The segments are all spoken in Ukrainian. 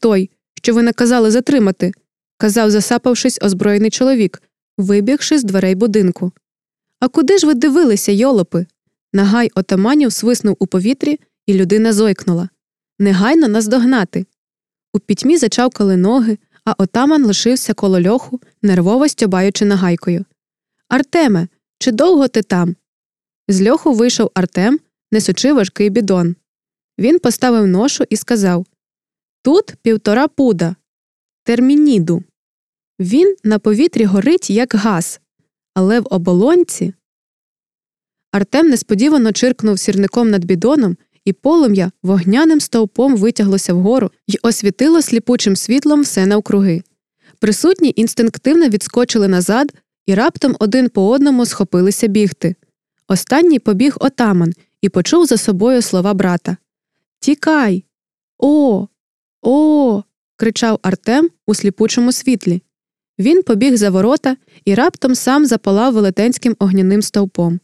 той, що ви наказали затримати, казав, засапавшись, озброєний чоловік, вибігши з дверей будинку. А куди ж ви дивилися, йолопи? Нагай отаманів свиснув у повітрі, і людина зойкнула. Негайно нас догнати. У пітьмі зачавкали ноги, а отаман лишився коло льоху, нервово стьобаючи нагайкою. Артеме, чи довго ти там? З льоху вийшов Артем, несучи важкий бідон. Він поставив ношу і сказав Тут півтора пуда. Термініду. Він на повітрі горить, як газ, але в оболонці. Артем несподівано чиркнув сірником над бідоном, і полум'я вогняним стовпом витяглося вгору й освітило сліпучим світлом все навкруги. Присутні інстинктивно відскочили назад і раптом один по одному схопилися бігти. Останній побіг отаман і почув за собою слова брата Тікай. О, о. кричав Артем у сліпучому світлі. Він побіг за ворота і раптом сам запалав велетенським огняним стовпом.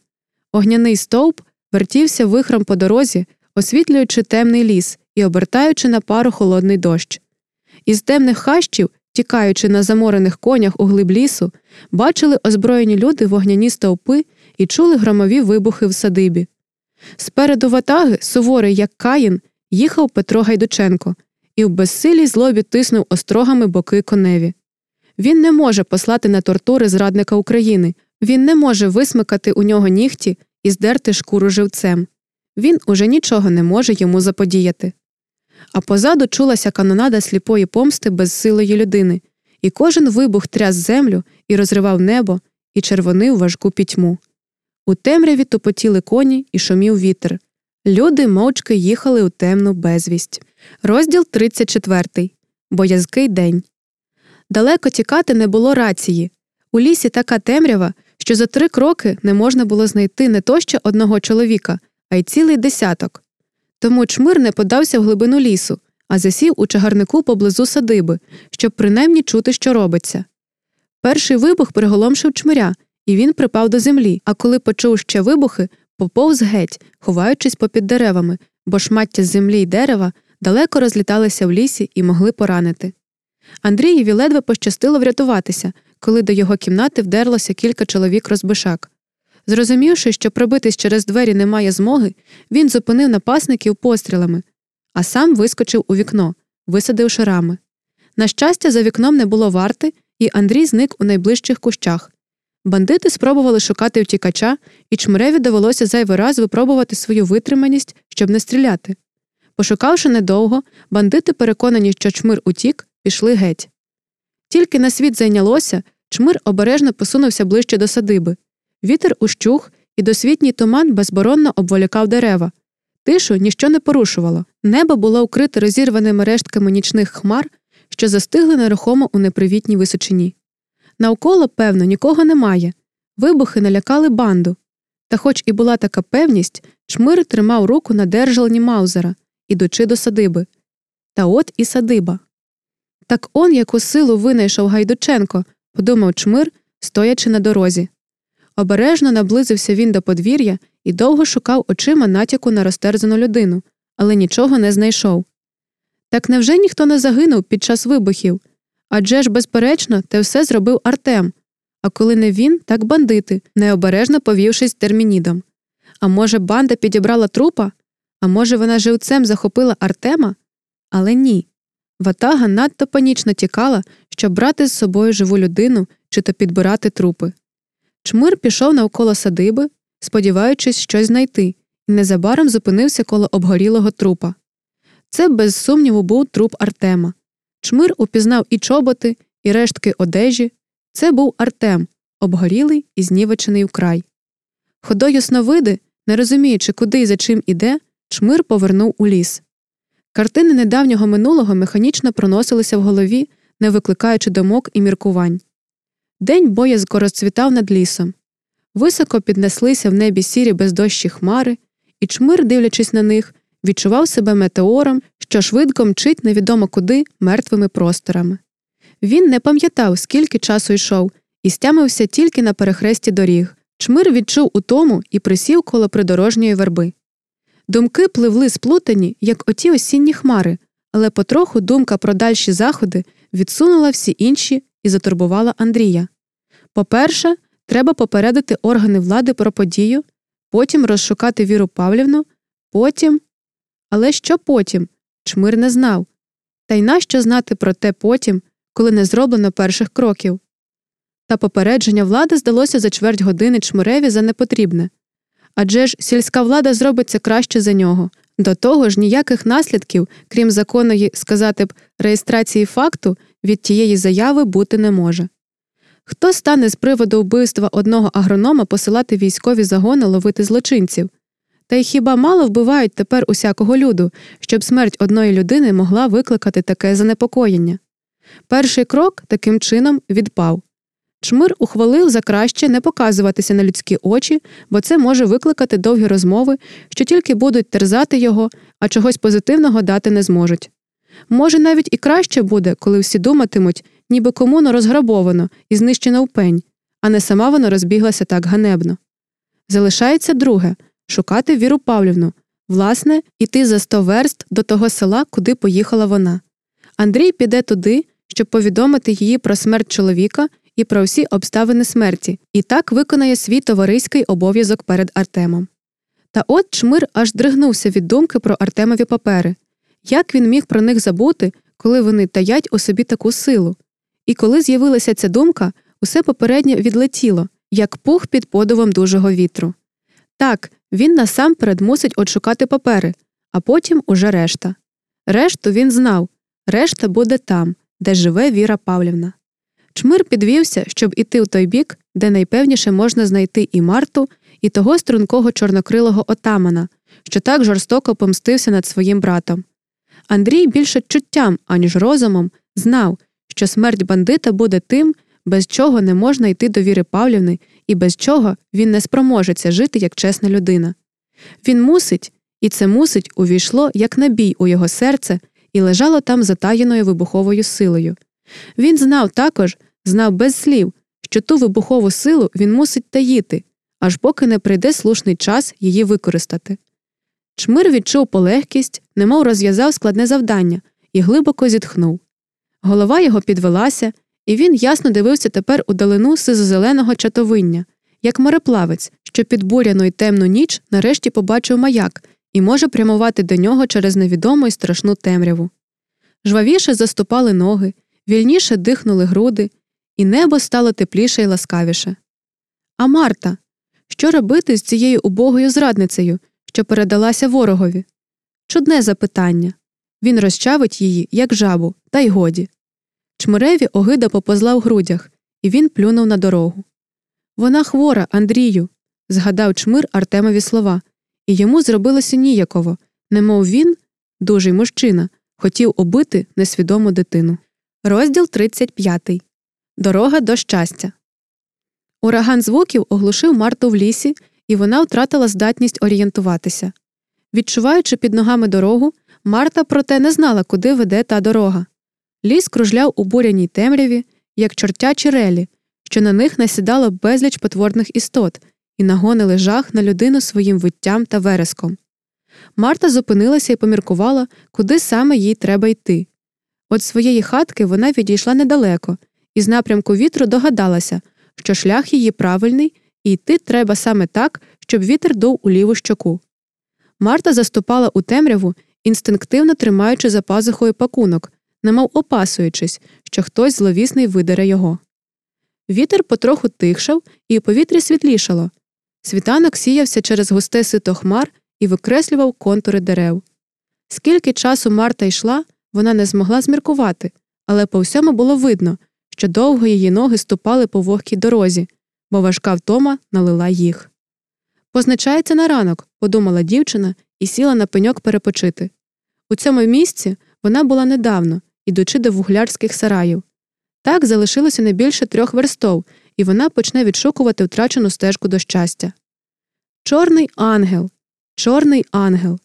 Огняний стовп вертівся вихром по дорозі, освітлюючи темний ліс і обертаючи на пару холодний дощ. Із темних хащів, тікаючи на заморених конях у глиб лісу, бачили озброєні люди вогняні стовпи і чули громові вибухи в садибі. Спереду ватаги, суворий, як Каїн, їхав Петро Гайдученко і в безсилій злобі тиснув острогами боки коневі. Він не може послати на тортури зрадника України, він не може висмикати у нього нігті і здерти шкуру живцем. Він уже нічого не може йому заподіяти. А позаду чулася канонада сліпої помсти безсилої людини, і кожен вибух тряс землю і розривав небо, і червонив важку пітьму. У темряві тупотіли коні і шумів вітер. Люди мовчки їхали у темну безвість. Розділ 34. Боязкий день. Далеко тікати не було рації. У лісі така темрява, що за три кроки не можна було знайти не то ще одного чоловіка, а й цілий десяток. Тому чмир не подався в глибину лісу, а засів у чагарнику поблизу садиби, щоб принаймні чути, що робиться. Перший вибух приголомшив чмиря, і він припав до землі, а коли почув ще вибухи, поповз геть, ховаючись попід деревами, бо шмаття з землі й дерева далеко розліталися в лісі і могли поранити. Андрієві ледве пощастило врятуватися, коли до його кімнати вдерлося кілька чоловік розбишак. Зрозумівши, що пробитись через двері немає змоги, він зупинив напасників пострілами, а сам вискочив у вікно, висадивши рами. На щастя, за вікном не було варти, і Андрій зник у найближчих кущах. Бандити спробували шукати втікача, і чмиреві довелося зайвий раз випробувати свою витриманість, щоб не стріляти. Пошукавши недовго, бандити, переконані, що чмир утік, пішли геть. Тільки на світ зайнялося, чмир обережно посунувся ближче до садиби. Вітер ущух, і досвітній туман безборонно обволікав дерева. Тишу ніщо не порушувало. Небо було укрите розірваними рештками нічних хмар, що застигли нерухомо у непривітній височині. Навколо, певно, нікого немає. Вибухи налякали банду. Та, хоч і була така певність, чмир тримав руку на держалні Маузера, ідучи до садиби. Та от і садиба. Так он яку силу винайшов Гайдученко, подумав чмир, стоячи на дорозі. Обережно наблизився він до подвір'я і довго шукав очима натяку на розтерзану людину, але нічого не знайшов. Так невже ніхто не загинув під час вибухів? Адже ж, безперечно, те все зробив Артем. А коли не він, так бандити, необережно повівшись термінідом. А може, банда підібрала трупа? А може, вона живцем захопила Артема? Але ні. Ватага надто панічно тікала, щоб брати з собою живу людину чи то підбирати трупи. Чмир пішов навколо садиби, сподіваючись щось знайти, і незабаром зупинився коло обгорілого трупа. Це, без сумніву, був труп Артема. Чмир упізнав і чоботи, і рештки одежі. Це був Артем, обгорілий і знівечений вкрай. Ходою сновиди, не розуміючи, куди і за чим іде, чмир повернув у ліс. Картини недавнього минулого механічно проносилися в голові, не викликаючи думок і міркувань. День боязко розцвітав над лісом. Високо піднеслися в небі сірі бездощі хмари, і чмир, дивлячись на них, відчував себе метеором, що швидко мчить невідомо куди мертвими просторами. Він не пам'ятав, скільки часу йшов, і стямився тільки на перехресті доріг. Чмир відчув утому і присів коло придорожньої верби. Думки пливли сплутані, як оті осінні хмари, Але потроху думка про дальші заходи відсунула всі інші і затурбувала Андрія. По-перше, треба попередити органи влади про подію, потім розшукати Віру Павлівну, потім. Але що потім? Чмир не знав. Та й нащо знати про те потім, коли не зроблено перших кроків. Та попередження влади здалося за чверть години чмиреві за непотрібне. Адже ж сільська влада зробить це краще за нього. До того ж, ніяких наслідків, крім законної, сказати б, реєстрації факту, від тієї заяви бути не може. Хто стане з приводу вбивства одного агронома посилати військові загони ловити злочинців? Та й хіба мало вбивають тепер усякого люду, щоб смерть одної людини могла викликати таке занепокоєння? Перший крок таким чином відпав. Чмир ухвалив за краще не показуватися на людські очі, бо це може викликати довгі розмови, що тільки будуть терзати його, а чогось позитивного дати не зможуть. Може, навіть і краще буде, коли всі думатимуть, ніби комуну розграбовано і знищено в пень, а не сама вона розбіглася так ганебно. Залишається друге шукати Віру Павлівну, власне, іти за сто верст до того села, куди поїхала вона. Андрій піде туди, щоб повідомити її про смерть чоловіка і про всі обставини смерті, і так виконає свій товариський обов'язок перед Артемом. Та от чмир аж дригнувся від думки про Артемові папери як він міг про них забути, коли вони таять у собі таку силу. І коли з'явилася ця думка, усе попередньо відлетіло, як пух під подувом дужого вітру. Так, він насамперед мусить отшукати папери, а потім уже решта. Решту він знав решта буде там, де живе Віра Павлівна. Чмир підвівся, щоб іти в той бік, де найпевніше можна знайти і Марту, і того стрункого чорнокрилого отамана, що так жорстоко помстився над своїм братом. Андрій більше чуттям, аніж розумом, знав, що смерть бандита буде тим, без чого не можна йти до Віри Павлівни і без чого він не спроможеться жити як чесна людина. Він мусить, і це мусить увійшло як набій у його серце і лежало там затаєною вибуховою силою. Він знав також, знав без слів, що ту вибухову силу він мусить таїти, аж поки не прийде слушний час її використати. Чмир відчув полегкість, немов розв'язав складне завдання, і глибоко зітхнув. Голова його підвелася, і він ясно дивився тепер у далину сизозеленого чатовиння, як мореплавець, що під буряну й темну ніч нарешті побачив маяк і може прямувати до нього через невідому й страшну темряву. Жвавіше заступали ноги, вільніше дихнули груди, і небо стало тепліше й ласкавіше. А Марта, що робити з цією убогою зрадницею, що передалася ворогові? Чудне запитання. Він розчавить її, як жабу, та й годі. Чмиреві огида поповзла в грудях, і він плюнув на дорогу. Вона хвора, Андрію, згадав чмир Артемові слова, і йому зробилося ніяково, немов він, дужий мужчина, хотів убити несвідому дитину. Розділ 35. Дорога до щастя. Ураган звуків оглушив Марту в лісі, і вона втратила здатність орієнтуватися. Відчуваючи під ногами дорогу, Марта, проте, не знала, куди веде та дорога. Ліс кружляв у буряній темряві, як чортячі релі, що на них насідало безліч потворних істот і нагонили жах на людину своїм виттям та вереском. Марта зупинилася і поміркувала, куди саме їй треба йти. От своєї хатки вона відійшла недалеко, і з напрямку вітру догадалася, що шлях її правильний, і йти треба саме так, щоб вітер дув у ліву щоку. Марта заступала у темряву, інстинктивно тримаючи за пазухою пакунок, немов опасуючись, що хтось зловісний видере його. Вітер потроху тихшав, і у повітрі світлішало. Світанок сіявся через густе сито хмар і викреслював контури дерев. Скільки часу Марта йшла, вона не змогла зміркувати, але по всьому було видно, що довго її ноги ступали по вогкій дорозі, бо важка втома налила їх. Позначається на ранок, подумала дівчина і сіла на пеньок перепочити. У цьому місці вона була недавно, ідучи до вуглярських сараїв. Так залишилося не більше трьох верстов, і вона почне відшукувати втрачену стежку до щастя. Чорний ангел, чорний ангел.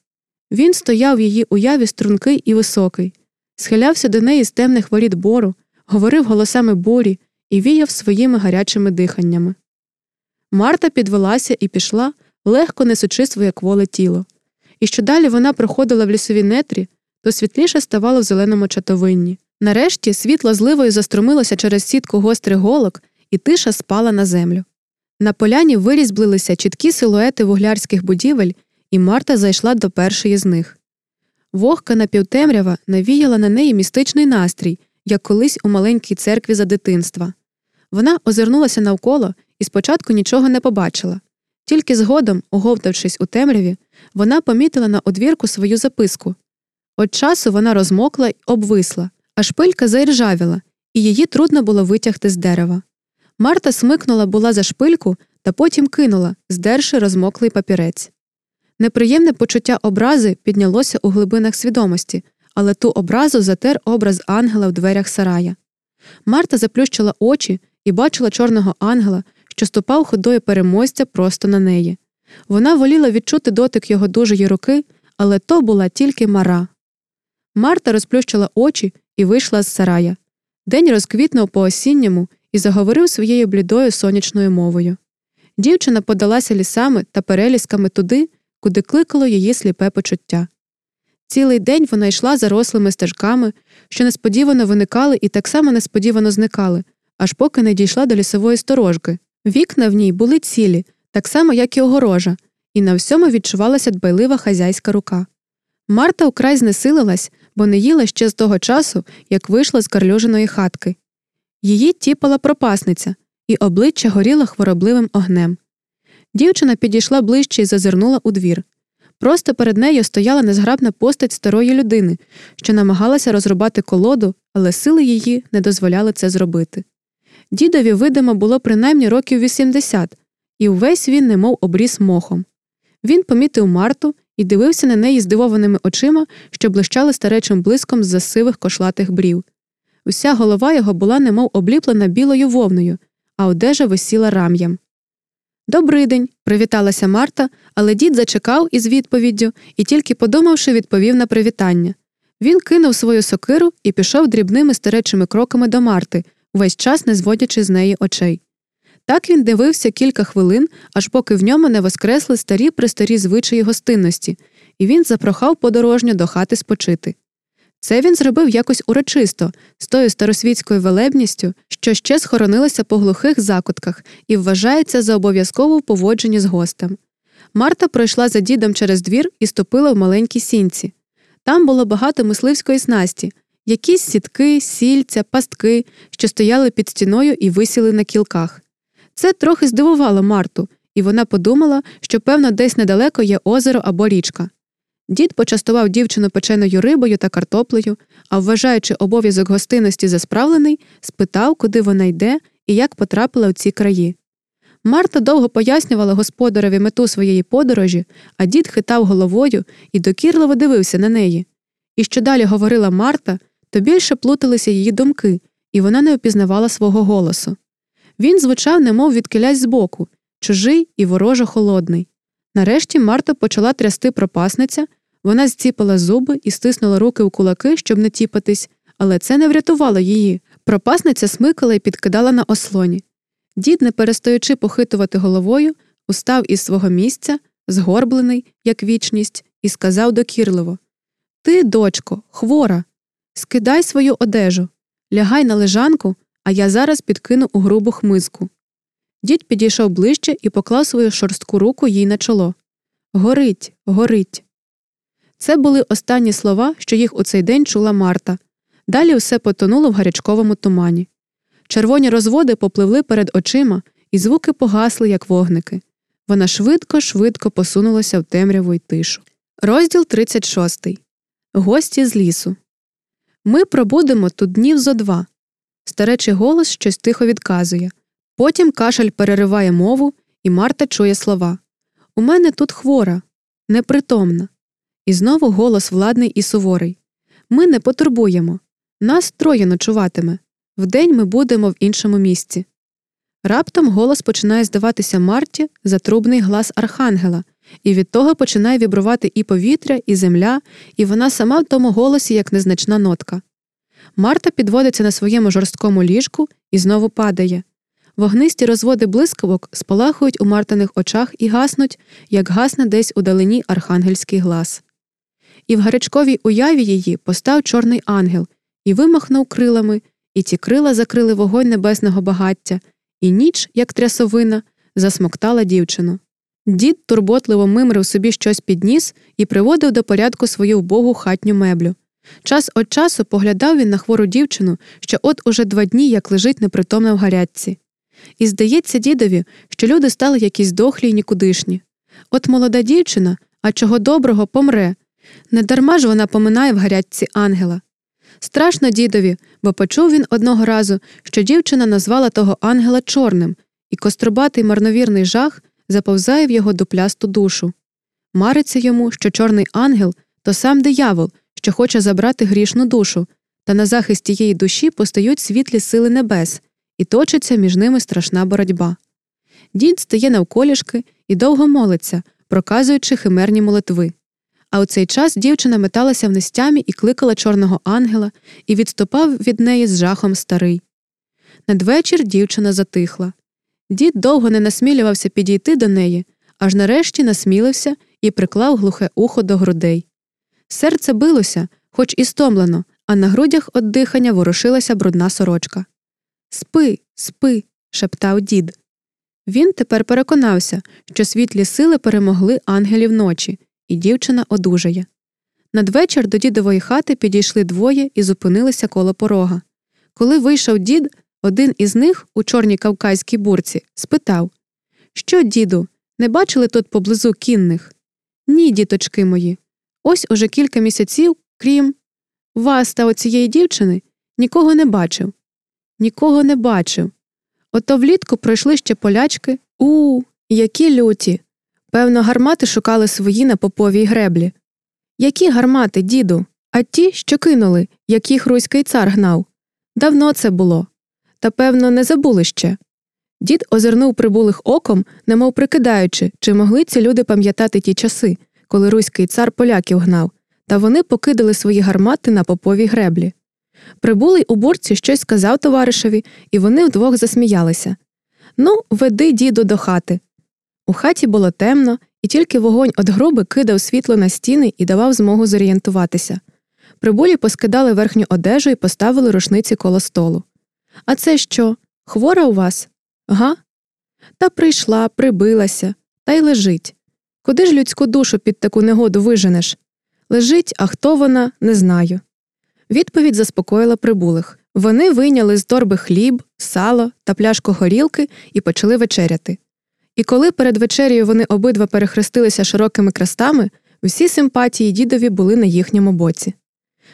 Він стояв в її уяві стрункий і високий, схилявся до неї з темних воріт бору, говорив голосами бурі і віяв своїми гарячими диханнями. Марта підвелася і пішла, легко несучи своє кволе тіло. І що далі вона проходила в лісові нетрі, то світліше ставало в зеленому чатовинні. Нарешті світло зливою заструмилося через сітку гострих голок, і тиша спала на землю. На поляні вирізблилися чіткі силуети вуглярських будівель, і Марта зайшла до першої з них. Вогка напівтемрява навіяла на неї містичний настрій, як колись у маленькій церкві за дитинства. Вона озирнулася навколо і спочатку нічого не побачила. Тільки згодом, оговтавшись у темряві, вона помітила на одвірку свою записку. От часу вона розмокла й обвисла, а шпилька заіржавіла, і її трудно було витягти з дерева. Марта смикнула була за шпильку та потім кинула, здерши розмоклий папірець. Неприємне почуття образи піднялося у глибинах свідомості, але ту образу затер образ ангела в дверях сарая. Марта заплющила очі і бачила чорного ангела, що ступав ходою переможця просто на неї. Вона воліла відчути дотик його дужої руки, але то була тільки мара. Марта розплющила очі і вийшла з сарая. День розквітнув по осінньому і заговорив своєю блідою сонячною мовою. Дівчина подалася лісами та перелісками туди, куди кликало її сліпе почуття. Цілий день вона йшла зарослими стежками, що несподівано виникали і так само несподівано зникали, аж поки не дійшла до лісової сторожки. Вікна в ній були цілі, так само, як і огорожа, і на всьому відчувалася дбайлива хазяйська рука. Марта украй знесилилась, бо не їла ще з того часу, як вийшла з карлюженої хатки. Її тіпала пропасниця, і обличчя горіло хворобливим огнем. Дівчина підійшла ближче і зазирнула у двір. Просто перед нею стояла незграбна постать старої людини, що намагалася розрубати колоду, але сили її не дозволяли це зробити. Дідові, видимо, було принаймні років 80, і увесь він немов обріс мохом. Він помітив Марту і дивився на неї здивованими очима, що блищали старечим блиском з за сивих кошлатих брів. Уся голова його була немов обліплена білою вовною, а одежа висіла рам'ям. «Добрий день!» – привіталася Марта, але дід зачекав із відповіддю і, тільки подумавши, відповів на привітання. Він кинув свою сокиру і пішов дрібними старечими кроками до Марти, увесь час не зводячи з неї очей. Так він дивився кілька хвилин, аж поки в ньому не воскресли старі престарі звичаї гостинності, і він запрохав подорожню до хати спочити. Це він зробив якось урочисто, з тою старосвітською велебністю, що ще схоронилася по глухих закутках і вважається за обов'язкову в поводженні з гостем. Марта пройшла за дідом через двір і ступила в маленькі сінці. Там було багато мисливської снасті, якісь сітки, сільця, пастки, що стояли під стіною і висіли на кілках. Це трохи здивувало Марту, і вона подумала, що, певно, десь недалеко є озеро або річка. Дід почастував дівчину печеною рибою та картоплею, а, вважаючи обов'язок гостинності за справлений, спитав, куди вона йде і як потрапила у ці краї. Марта довго пояснювала господареві мету своєї подорожі, а дід хитав головою і докірливо дивився на неї. І що далі говорила Марта, то більше плуталися її думки, і вона не опізнавала свого голосу. Він звучав, немов відкилясь збоку, чужий і вороже холодний. Нарешті Марта почала трясти пропасниця, вона зціпала зуби і стиснула руки у кулаки, щоб не тіпатись, але це не врятувало її. Пропасниця смикала і підкидала на ослоні. Дід, не перестаючи похитувати головою, устав із свого місця, згорблений, як вічність, і сказав докірливо Ти, дочко, хвора, скидай свою одежу, лягай на лежанку, а я зараз підкину у грубу хмизку. Дід підійшов ближче і поклав свою шорстку руку їй на чоло. Горить, горить. Це були останні слова, що їх у цей день чула Марта. Далі все потонуло в гарячковому тумані. Червоні розводи попливли перед очима, і звуки погасли, як вогники. Вона швидко, швидко посунулася в темряву й тишу. Розділ 36. Гості з лісу. Ми пробудемо тут днів зо два. Старечий голос щось тихо відказує. Потім кашель перериває мову, і Марта чує слова У мене тут хвора, непритомна. І знову голос владний і суворий Ми не потурбуємо. Нас троє ночуватиме. Вдень ми будемо в іншому місці. Раптом голос починає здаватися Марті за трубний глас архангела, і від того починає вібрувати і повітря, і земля, і вона сама в тому голосі як незначна нотка. Марта підводиться на своєму жорсткому ліжку і знову падає. Вогнисті розводи блискавок спалахують у Мартиних очах і гаснуть, як гасне десь у далині архангельський глас. І в гарячковій уяві її постав чорний ангел і вимахнув крилами, і ті крила закрили вогонь небесного багаття, і ніч, як трясовина, засмоктала дівчину. Дід турботливо мимрив собі щось під ніс і приводив до порядку свою вбогу хатню меблю. Час від часу поглядав він на хвору дівчину, що от уже два дні як лежить непритомна в гарячці. І здається дідові, що люди стали якісь дохлі й нікудишні. От молода дівчина, а чого доброго, помре. Недарма ж вона поминає в гарячці ангела. Страшно дідові, бо почув він одного разу, що дівчина назвала того ангела чорним, і кострубатий марновірний жах заповзає в його дуплясту душу. Мариться йому, що чорний ангел то сам диявол, що хоче забрати грішну душу, та на захист тієї душі постають світлі сили небес, і точиться між ними страшна боротьба. Дід стає навколішки і довго молиться, проказуючи химерні молитви. А у цей час дівчина металася в нестямі і кликала чорного ангела і відступав від неї з жахом старий. Надвечір дівчина затихла. Дід довго не насмілювався підійти до неї, аж нарешті насмілився і приклав глухе ухо до грудей. Серце билося, хоч і стомлено, а на грудях від дихання ворушилася брудна сорочка. Спи, спи, шептав дід. Він тепер переконався, що світлі сили перемогли ангелів ночі, і дівчина одужає. Надвечір до дідової хати підійшли двоє і зупинилися коло порога. Коли вийшов дід, один із них, у чорній кавказькій бурці, спитав Що, діду, не бачили тут поблизу кінних? Ні, діточки мої. Ось уже кілька місяців, крім вас та оцієї дівчини, нікого не бачив. Нікого не бачив. Ото влітку пройшли ще полячки. У, які люті. Певно, гармати шукали свої на поповій греблі. Які гармати, діду, а ті, що кинули, як їх руський цар гнав. Давно це було. Та, певно, не забули ще. Дід озирнув прибулих оком, немов прикидаючи, чи могли ці люди пам'ятати ті часи, коли руський цар поляків гнав, та вони покидали свої гармати на поповій греблі. Прибулий у бурці щось сказав товаришеві, і вони вдвох засміялися. Ну, веди, діду, до хати. У хаті було темно, і тільки вогонь від груби кидав світло на стіни і давав змогу зорієнтуватися. Прибулі поскидали верхню одежу і поставили рушниці коло столу. А це що? Хвора у вас? Га? Та прийшла, прибилася, та й лежить. Куди ж людську душу під таку негоду виженеш? Лежить, а хто вона, не знаю. Відповідь заспокоїла прибулих. Вони вийняли з торби хліб, сало та пляшку горілки і почали вечеряти. І коли перед вечерею вони обидва перехрестилися широкими крестами, всі симпатії дідові були на їхньому боці.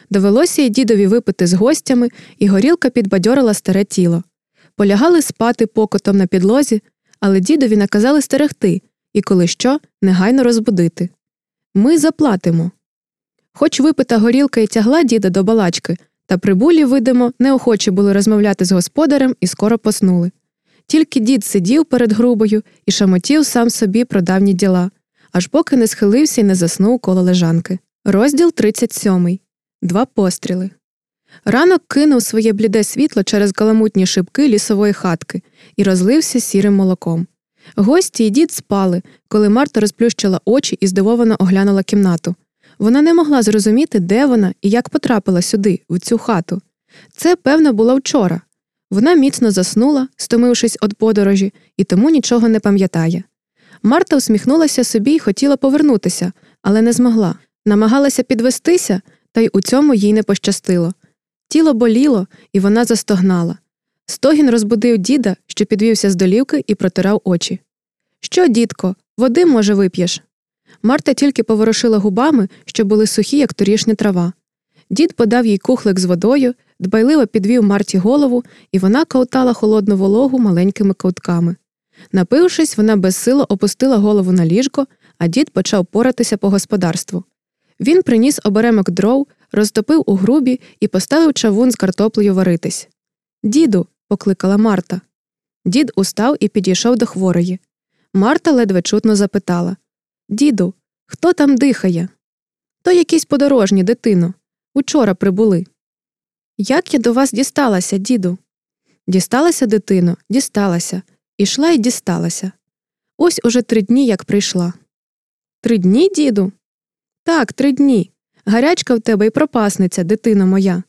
Довелося й дідові випити з гостями, і горілка підбадьорила старе тіло. Полягали спати покотом на підлозі, але дідові наказали стерегти і, коли що, негайно розбудити. Ми заплатимо. Хоч випита горілка і тягла діда до балачки, та прибулі, видимо, неохочі були розмовляти з господарем і скоро поснули. Тільки дід сидів перед грубою і шамотів сам собі про давні діла, аж поки не схилився і не заснув коло лежанки. Розділ 37. Два постріли. Ранок кинув своє бліде світло через каламутні шибки лісової хатки і розлився сірим молоком. Гості й дід спали, коли Марта розплющила очі і здивовано оглянула кімнату. Вона не могла зрозуміти, де вона і як потрапила сюди, в цю хату. Це, певно, було вчора. Вона міцно заснула, стомившись від подорожі, і тому нічого не пам'ятає. Марта усміхнулася собі і хотіла повернутися, але не змогла. Намагалася підвестися, та й у цьому їй не пощастило. Тіло боліло, і вона застогнала. Стогін розбудив діда, що підвівся з долівки і протирав очі. Що, дідко, води, може, вип'єш? Марта тільки поворушила губами, що були сухі, як торішня трава. Дід подав їй кухлик з водою, дбайливо підвів Марті голову, і вона ковтала холодну вологу маленькими ковтками. Напившись, вона безсило опустила голову на ліжко, а дід почав поратися по господарству. Він приніс оберемок дров, розтопив у грубі і поставив чавун з картоплею варитись. Діду, покликала Марта. Дід устав і підійшов до хворої. Марта ледве чутно запитала Діду, хто там дихає? То якісь подорожні, дитино. Учора прибули. Як я до вас дісталася, діду? Дісталася, дитино, дісталася. Ішла і дісталася. Ось уже три дні як прийшла. Три дні, діду? Так, три дні. Гарячка в тебе й пропасниця, дитино моя.